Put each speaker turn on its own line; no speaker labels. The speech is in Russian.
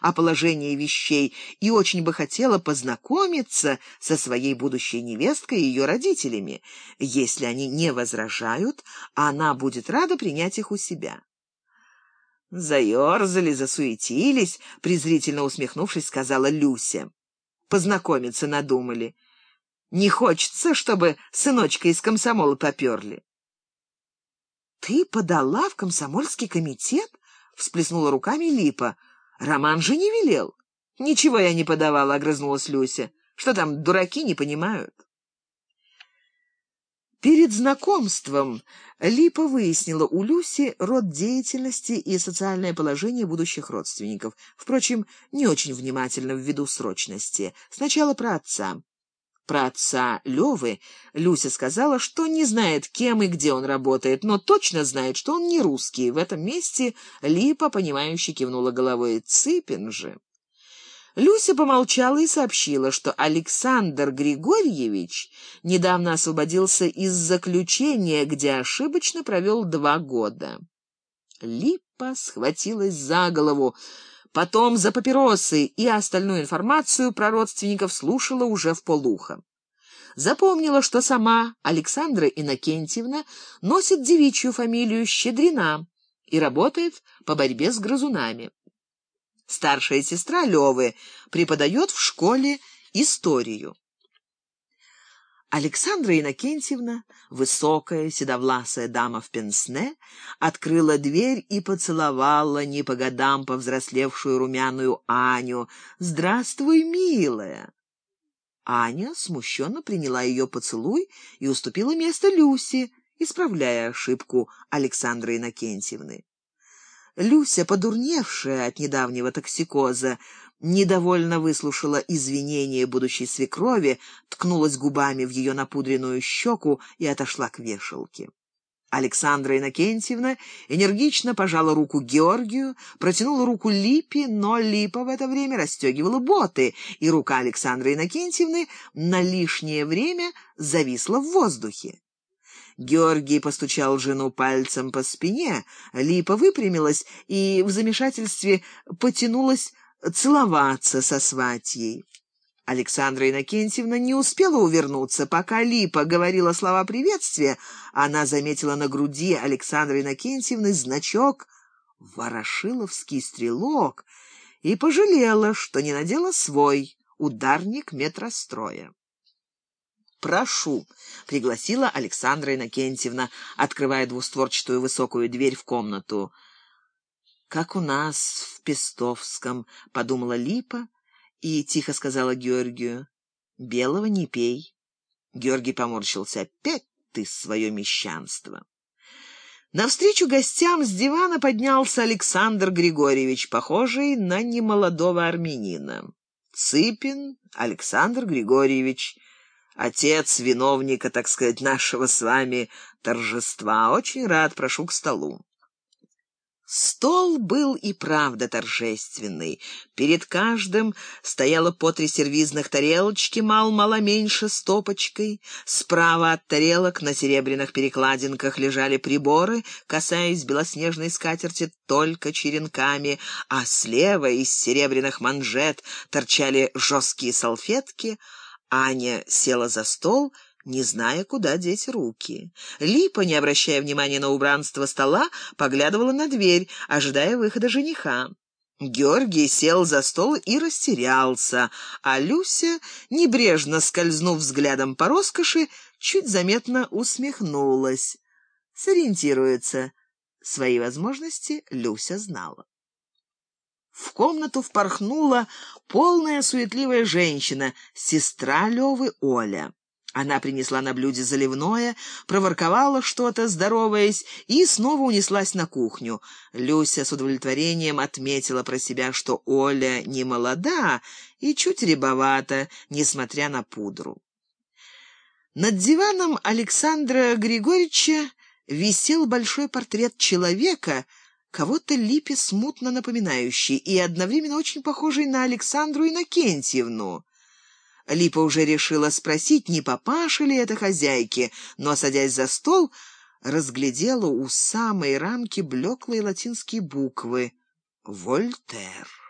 о положении вещей и очень бы хотела познакомиться со своей будущей невесткой и ее родителями. Если они не возражают, она будет рада принять их у себя. Заерзали, засуетились, презрительно усмехнувшись, сказала Люся. Познакомиться надумали. Не хочется, чтобы сыночка из комсомола поперли. «Ты подала в комсомольский комитет?» — всплеснула руками Липа. «Роман же не велел». «Ничего я не подавала», — огрызнулась Люся. «Что там, дураки не понимают?» Перед знакомством Липа выяснила у Люси род деятельности и социальное положение будущих родственников. Впрочем, не очень внимательно ввиду срочности. Сначала про отца. Про отца Левы Люся сказала, что не знает, кем и где он работает, но точно знает, что он не русский. В этом месте Липа, понимающе кивнула головой. Цыпин же. Люся помолчала и сообщила, что Александр Григорьевич недавно освободился из заключения, где ошибочно провел два года. Липа схватилась за голову потом за папиросы и остальную информацию про родственников слушала уже в полухо. Запомнила, что сама Александра Иннокентьевна носит девичью фамилию Щедрина и работает по борьбе с грызунами. Старшая сестра Левы преподает в школе историю. Александра Иннокентьевна, высокая, седовласая дама в пенсне, открыла дверь и поцеловала не по годам повзрослевшую румяную Аню. «Здравствуй, милая!» Аня смущенно приняла ее поцелуй и уступила место Люсе, исправляя ошибку Александры Иннокентьевны. Люся, подурневшая от недавнего токсикоза, недовольно выслушала извинения будущей свекрови, ткнулась губами в ее напудренную щеку и отошла к вешалке. Александра Иннокентьевна энергично пожала руку Георгию, протянула руку Липе, но Липа в это время расстегивала боты, и рука Александры Иннокентьевны на лишнее время зависла в воздухе. Георгий постучал жену пальцем по спине, Липа выпрямилась и в замешательстве потянулась целоваться со сватьей. Александра Иннокентьевна не успела увернуться. Пока Липа говорила слова приветствия, она заметила на груди Александры Иннокентьевны значок «Ворошиловский стрелок» и пожалела, что не надела свой ударник метростроя. «Прошу», — пригласила Александра Иннокентьевна, открывая двустворчатую высокую дверь в комнату. «Как у нас в Пестовском», — подумала Липа и тихо сказала Георгию. «Белого не пей». Георгий поморщился. «Опять ты свое мещанство». Навстречу гостям с дивана поднялся Александр Григорьевич, похожий на немолодого армянина. Цыпин Александр Григорьевич, отец виновника, так сказать, нашего с вами торжества. Очень рад, прошу к столу. Стол был и правда торжественный. Перед каждым стояло по три сервизных тарелочки, мал-мало меньше стопочкой. Справа от тарелок на серебряных перекладинках лежали приборы, касаясь белоснежной скатерти только черенками, а слева из серебряных манжет торчали жесткие салфетки. Аня села за стол — не зная, куда деть руки. Липа, не обращая внимания на убранство стола, поглядывала на дверь, ожидая выхода жениха. Георгий сел за стол и растерялся, а Люся, небрежно скользнув взглядом по роскоши, чуть заметно усмехнулась. Сориентируется. Свои возможности Люся знала. В комнату впорхнула полная суетливая женщина, сестра Левы Оля. Она принесла на блюде заливное, проворковала что-то, здороваясь, и снова унеслась на кухню. Люся с удовлетворением отметила про себя, что Оля не молода и чуть рябовата, несмотря на пудру. Над диваном Александра Григорьевича висел большой портрет человека, кого-то Липе смутно напоминающий и одновременно очень похожий на Александру Иннокентьевну. Липа уже решила спросить, не папаша ли это хозяйки, но, садясь за стол, разглядела у самой рамки блеклые латинские буквы «Вольтер».